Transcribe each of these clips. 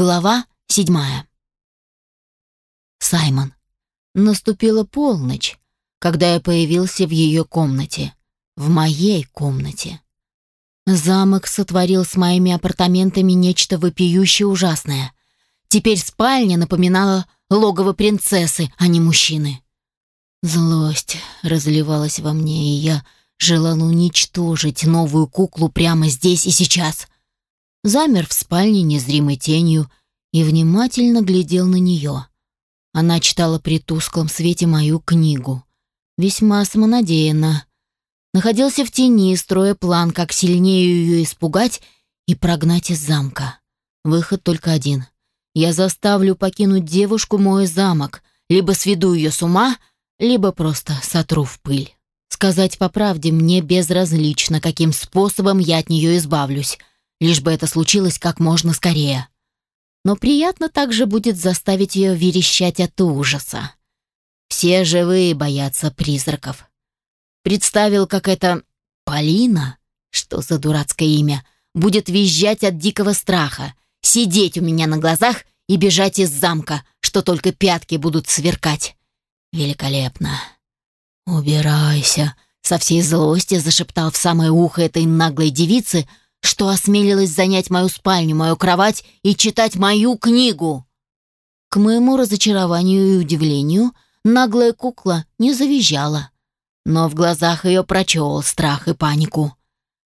Глава седьмая. Саймон. Наступила полночь, когда я появился в ее комнате. В моей комнате. Замок сотворил с моими апартаментами нечто вопиющее ужасное. Теперь спальня напоминала логово принцессы, а не мужчины. Злость разливалась во мне, и я желала уничтожить новую куклу прямо здесь и сейчас. Замер в спальне незримой тенью и внимательно глядел на нее. Она читала при тусклом свете мою книгу. Весьма самонадеянно. Находился в тени, строя план, как сильнее ее испугать и прогнать из замка. Выход только один. Я заставлю покинуть девушку мой замок, либо сведу ее с ума, либо просто сотру в пыль. Сказать по правде, мне безразлично, каким способом я от нее избавлюсь, лишь бы это случилось как можно скорее. Но приятно также будет заставить ее верещать от ужаса. Все живые боятся призраков. Представил, как это Полина, что за дурацкое имя, будет визжать от дикого страха, сидеть у меня на глазах и бежать из замка, что только пятки будут сверкать. Великолепно. «Убирайся», — со всей злости зашептал в самое ухо этой наглой девицы, что осмелилась занять мою спальню, мою кровать и читать мою книгу. К моему разочарованию и удивлению, наглая кукла не завизжала, но в глазах ее прочел страх и панику.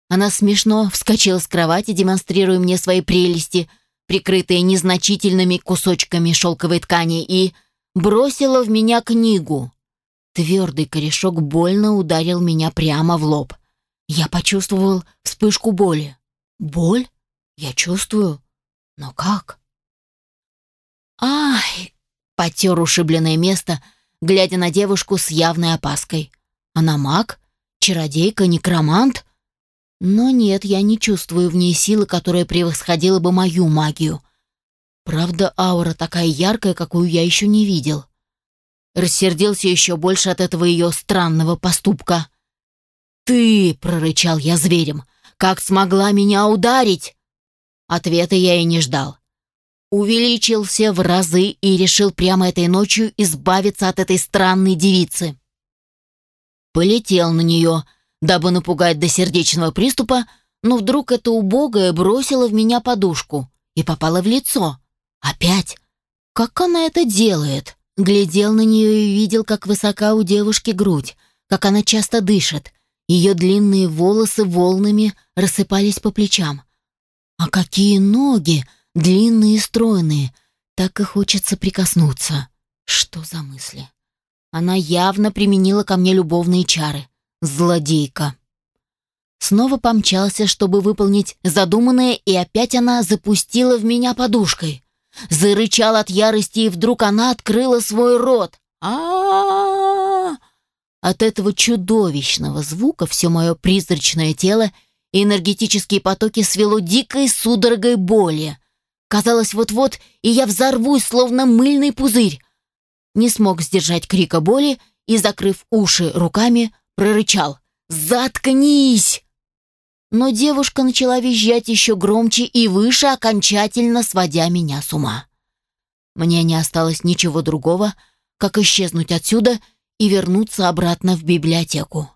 Она смешно вскочила с кровати, демонстрируя мне свои прелести, прикрытые незначительными кусочками шелковой ткани, и бросила в меня книгу. Твердый корешок больно ударил меня прямо в лоб. Я почувствовал вспышку боли. Боль? Я чувствую. Но как? Ай! Потер ушибленное место, глядя на девушку с явной опаской. Она маг? Чародейка? Некромант? Но нет, я не чувствую в ней силы, которая превосходила бы мою магию. Правда, аура такая яркая, какую я еще не видел. Рассердился еще больше от этого ее странного поступка. «Ты!» — прорычал я зверем. «Как смогла меня ударить?» Ответа я и не ждал. Увеличился в разы и решил прямо этой ночью избавиться от этой странной девицы. Полетел на нее, дабы напугать до сердечного приступа, но вдруг эта убогая бросила в меня подушку и попала в лицо. Опять? Как она это делает? Глядел на нее и видел, как высока у девушки грудь, как она часто дышит. Ее длинные волосы волнами рассыпались по плечам. А какие ноги, длинные и стройные, так и хочется прикоснуться. Что за мысли? Она явно применила ко мне любовные чары. Злодейка. Снова помчался, чтобы выполнить задуманное, и опять она запустила в меня подушкой. Зарычал от ярости, и вдруг она открыла свой рот. а а, -а! От этого чудовищного звука все мое призрачное тело и энергетические потоки свело дикой судорогой боли. Казалось, вот-вот, и я взорвусь, словно мыльный пузырь. Не смог сдержать крика боли и, закрыв уши руками, прорычал «Заткнись!». Но девушка начала визжать еще громче и выше, окончательно сводя меня с ума. Мне не осталось ничего другого, как исчезнуть отсюда и вернуться обратно в библиотеку.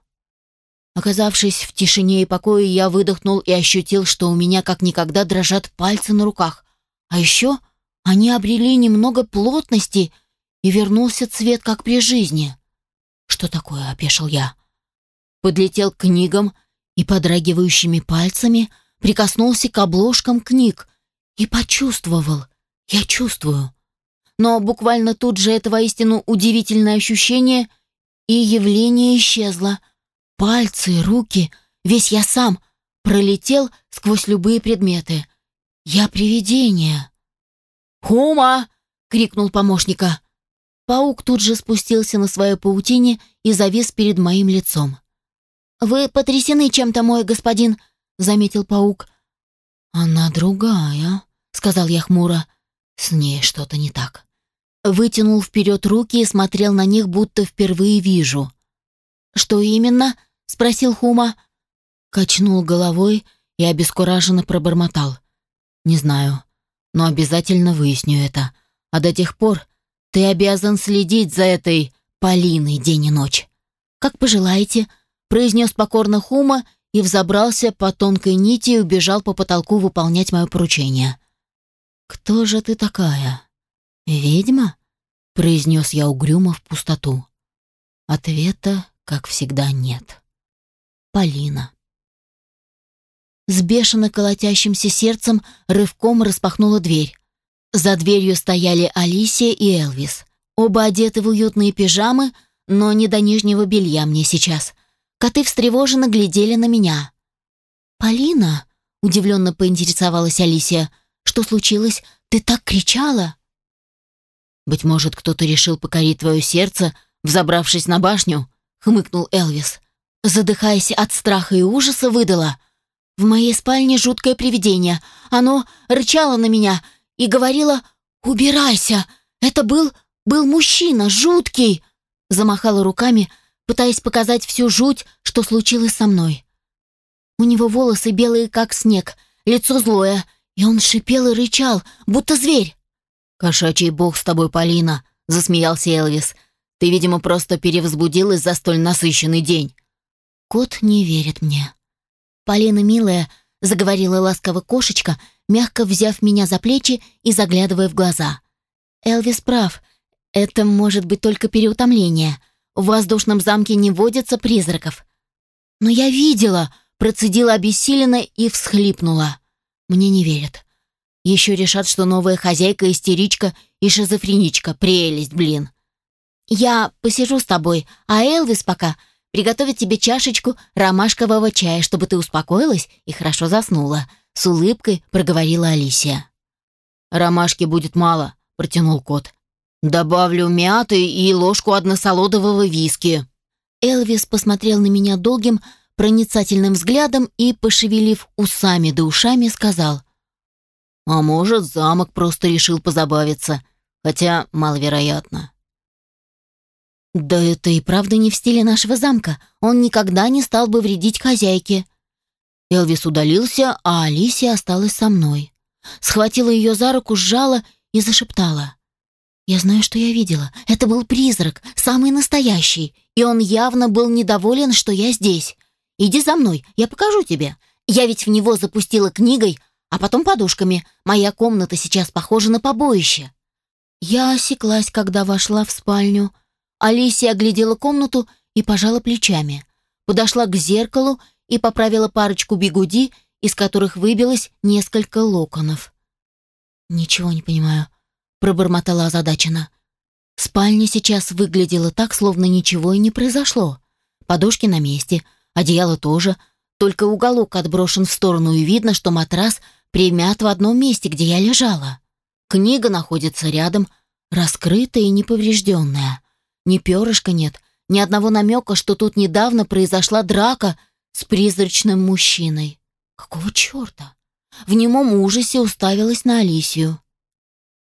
Оказавшись в тишине и покое, я выдохнул и ощутил, что у меня как никогда дрожат пальцы на руках. А еще они обрели немного плотности, и вернулся цвет, как при жизни. «Что такое?» — опешил я. Подлетел к книгам и подрагивающими пальцами прикоснулся к обложкам книг и почувствовал. Я чувствую. Но буквально тут же это воистину удивительное ощущение и явление исчезло. Пальцы, руки, весь я сам пролетел сквозь любые предметы. Я привидение. «Хума!» — крикнул помощника. Паук тут же спустился на свою паутине и завис перед моим лицом. «Вы потрясены чем-то, мой господин», — заметил паук. «Она другая», — сказал я хмуро. «С ней что-то не так» вытянул вперед руки и смотрел на них, будто впервые вижу. «Что именно?» — спросил Хума. Качнул головой и обескураженно пробормотал. «Не знаю. но обязательно выясню это. А до тех пор ты обязан следить за этой Полиной день и ночь. Как пожелаете, произнес покорно Хума и взобрался по тонкой нити и убежал по потолку выполнять мое поручение. «Кто же ты такая? Ведьма?» — произнес я угрюмо в пустоту. Ответа, как всегда, нет. Полина. С бешено колотящимся сердцем рывком распахнула дверь. За дверью стояли Алисия и Элвис. Оба одеты в уютные пижамы, но не до нижнего белья мне сейчас. Коты встревоженно глядели на меня. «Полина?» — удивленно поинтересовалась Алисия. «Что случилось? Ты так кричала?» «Быть может, кто-то решил покорить твое сердце, взобравшись на башню?» — хмыкнул Элвис. Задыхаясь от страха и ужаса, выдала. «В моей спальне жуткое привидение. Оно рычало на меня и говорила «Убирайся!» Это был... был мужчина, жуткий!» Замахала руками, пытаясь показать всю жуть, что случилось со мной. У него волосы белые, как снег, лицо злое, и он шипел и рычал, будто зверь. «Кошачий бог с тобой, Полина!» — засмеялся Элвис. «Ты, видимо, просто перевозбудилась за столь насыщенный день». Кот не верит мне. «Полина, милая», — заговорила ласково кошечка, мягко взяв меня за плечи и заглядывая в глаза. «Элвис прав. Это может быть только переутомление. В воздушном замке не водятся призраков». «Но я видела», — процедила обессиленно и всхлипнула. «Мне не верят. Еще решат, что новая хозяйка истеричка и шизофреничка. Прелесть, блин. Я посижу с тобой, а Элвис пока приготовит тебе чашечку ромашкового чая, чтобы ты успокоилась и хорошо заснула», — с улыбкой проговорила Алисия. «Ромашки будет мало», — протянул кот. «Добавлю мяты и ложку односолодового виски». Элвис посмотрел на меня долгим, проницательным взглядом и, пошевелив усами да ушами, сказал. «А может, замок просто решил позабавиться, хотя маловероятно». «Да это и правда не в стиле нашего замка. Он никогда не стал бы вредить хозяйке». Элвис удалился, а Алисия осталась со мной. Схватила ее за руку, сжала и зашептала. «Я знаю, что я видела. Это был призрак, самый настоящий, и он явно был недоволен, что я здесь. Иди за мной, я покажу тебе. Я ведь в него запустила книгой, а потом подушками. Моя комната сейчас похожа на побоище». Я осеклась, когда вошла в спальню, Алисия оглядела комнату и пожала плечами. Подошла к зеркалу и поправила парочку бигуди, из которых выбилось несколько локонов. «Ничего не понимаю», — пробормотала озадаченно. Спальня сейчас выглядела так, словно ничего и не произошло. Подушки на месте, одеяло тоже, только уголок отброшен в сторону, и видно, что матрас примят в одном месте, где я лежала. Книга находится рядом, раскрытая и неповрежденная. Ни перышка нет, ни одного намека, что тут недавно произошла драка с призрачным мужчиной. Какого черта? В немом ужасе уставилась на Алисию.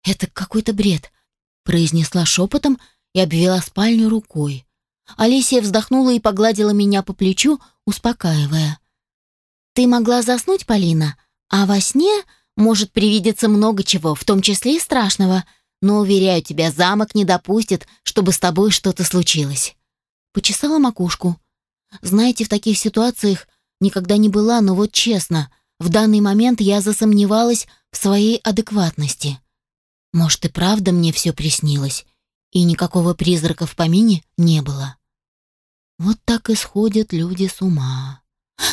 «Это какой-то бред», — произнесла шепотом и обвела спальню рукой. Алисия вздохнула и погладила меня по плечу, успокаивая. «Ты могла заснуть, Полина, а во сне может привидеться много чего, в том числе и страшного. Но, уверяю тебя, замок не допустит, чтобы с тобой что-то случилось. Почесала макушку. Знаете, в таких ситуациях никогда не была, но вот честно, в данный момент я засомневалась в своей адекватности. Может, и правда мне все приснилось, и никакого призрака в помине не было. Вот так и сходят люди с ума.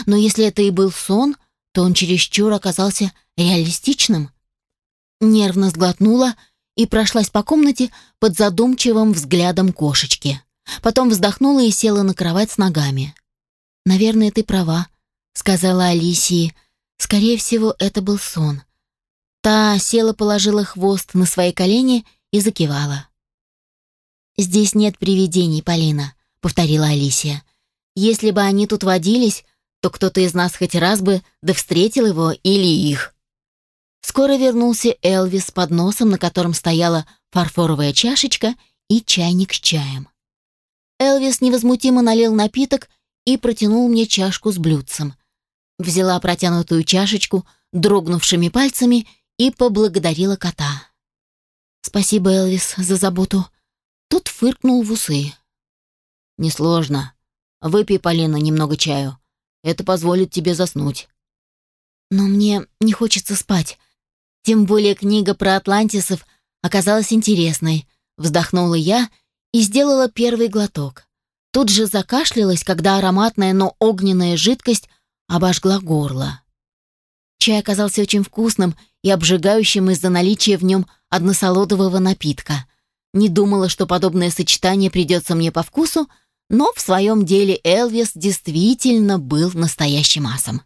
Но если это и был сон, то он чересчур оказался реалистичным. Нервно сглотнула и прошлась по комнате под задумчивым взглядом кошечки. Потом вздохнула и села на кровать с ногами. «Наверное, ты права», — сказала Алисии. «Скорее всего, это был сон». Та села, положила хвост на свои колени и закивала. «Здесь нет привидений, Полина», — повторила Алисия. «Если бы они тут водились, то кто-то из нас хоть раз бы да встретил его или их». Скоро вернулся Элвис с подносом, на котором стояла фарфоровая чашечка и чайник с чаем. Элвис невозмутимо налил напиток и протянул мне чашку с блюдцем. Взяла протянутую чашечку дрогнувшими пальцами и поблагодарила кота. «Спасибо, Элвис, за заботу». Тот фыркнул в усы. «Несложно. Выпей, Полина, немного чаю. Это позволит тебе заснуть». «Но мне не хочется спать. Тем более книга про атлантисов оказалась интересной», — вздохнула я и сделала первый глоток. Тут же закашлялась, когда ароматная, но огненная жидкость обожгла горло. Чай оказался очень вкусным и обжигающим из-за наличия в нем односолодового напитка. Не думала, что подобное сочетание придется мне по вкусу, но в своем деле Элвис действительно был настоящим асом.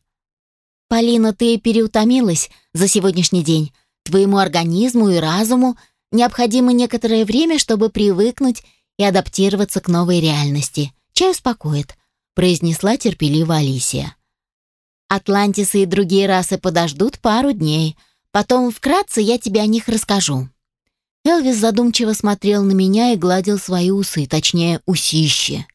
«Полина, ты переутомилась за сегодняшний день. Твоему организму и разуму необходимо некоторое время, чтобы привыкнуть и адаптироваться к новой реальности. Чай успокоит», — произнесла терпеливо Алисия. «Атлантисы и другие расы подождут пару дней. Потом вкратце я тебе о них расскажу». Элвис задумчиво смотрел на меня и гладил свои усы, точнее, усищи.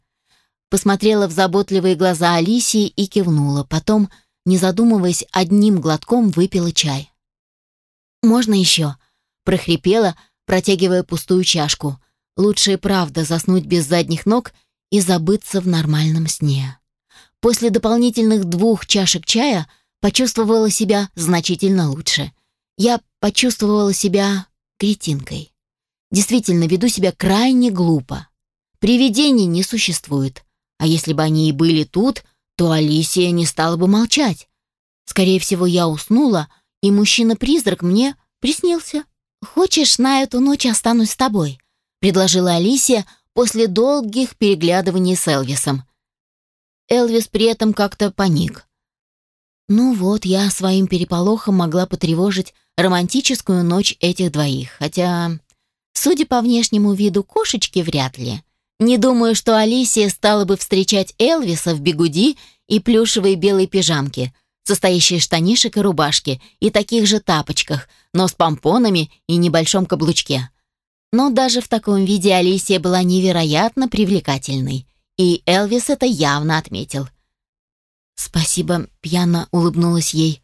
Посмотрела в заботливые глаза Алисии и кивнула. Потом, не задумываясь, одним глотком выпила чай. «Можно еще?» — прохрипела, протягивая пустую чашку. Лучше и правда заснуть без задних ног и забыться в нормальном сне. После дополнительных двух чашек чая почувствовала себя значительно лучше. Я почувствовала себя кретинкой. Действительно, веду себя крайне глупо. Привидений не существует. А если бы они и были тут, то Алисия не стала бы молчать. Скорее всего, я уснула, и мужчина-призрак мне приснился. «Хочешь, на эту ночь останусь с тобой?» предложила Алисия после долгих переглядываний с Элвисом. Элвис при этом как-то паник. Ну вот, я своим переполохом могла потревожить романтическую ночь этих двоих, хотя, судя по внешнему виду кошечки, вряд ли. Не думаю, что Алисия стала бы встречать Элвиса в бегуди и плюшевой белой пижамке, состоящей из штанишек и рубашки, и таких же тапочках, но с помпонами и небольшом каблучке. Но даже в таком виде Алисия была невероятно привлекательной, и Элвис это явно отметил. «Спасибо», — пьяно улыбнулась ей.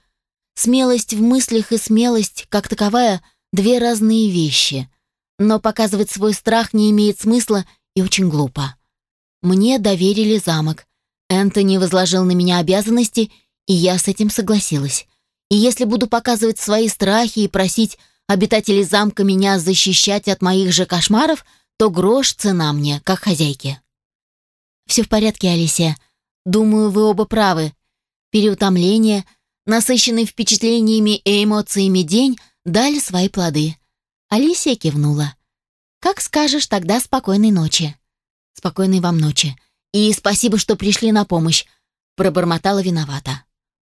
«Смелость в мыслях и смелость, как таковая, две разные вещи. Но показывать свой страх не имеет смысла и очень глупо. Мне доверили замок. Энтони возложил на меня обязанности, и я с этим согласилась. И если буду показывать свои страхи и просить обитатели замка меня защищать от моих же кошмаров, то грош цена мне, как хозяйке. Все в порядке, Алисия. Думаю, вы оба правы. Переутомление, насыщенный впечатлениями и эмоциями день дали свои плоды. Алисия кивнула. Как скажешь, тогда спокойной ночи. Спокойной вам ночи. И спасибо, что пришли на помощь. Пробормотала виновата.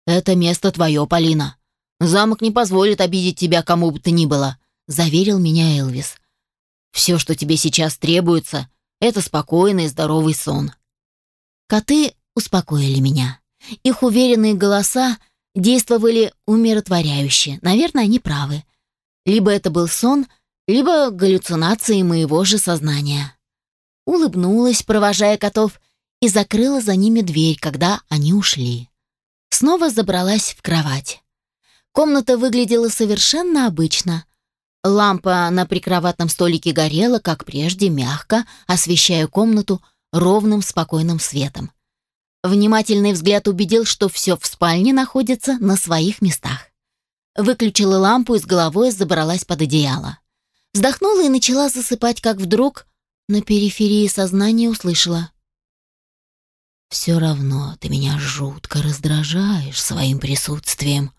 Это место твое, Полина. Замок не позволит обидеть тебя кому бы то ни было», — заверил меня Элвис. «Все, что тебе сейчас требуется, это спокойный и здоровый сон». Коты успокоили меня. Их уверенные голоса действовали умиротворяюще. Наверное, они правы. Либо это был сон, либо галлюцинации моего же сознания. Улыбнулась, провожая котов, и закрыла за ними дверь, когда они ушли. Снова забралась в кровать. Комната выглядела совершенно обычно. Лампа на прикроватном столике горела, как прежде, мягко, освещая комнату ровным спокойным светом. Внимательный взгляд убедил, что все в спальне находится на своих местах. Выключила лампу и с головой забралась под одеяло. Вздохнула и начала засыпать, как вдруг на периферии сознания услышала. «Все равно ты меня жутко раздражаешь своим присутствием»,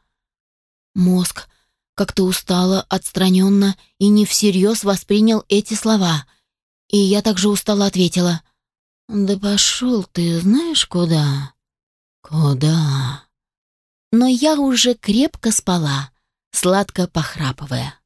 Мозг как-то устало, отстраненно и не всерьез воспринял эти слова. И я также устало ответила. «Да пошел ты знаешь куда?» «Куда?» Но я уже крепко спала, сладко похрапывая.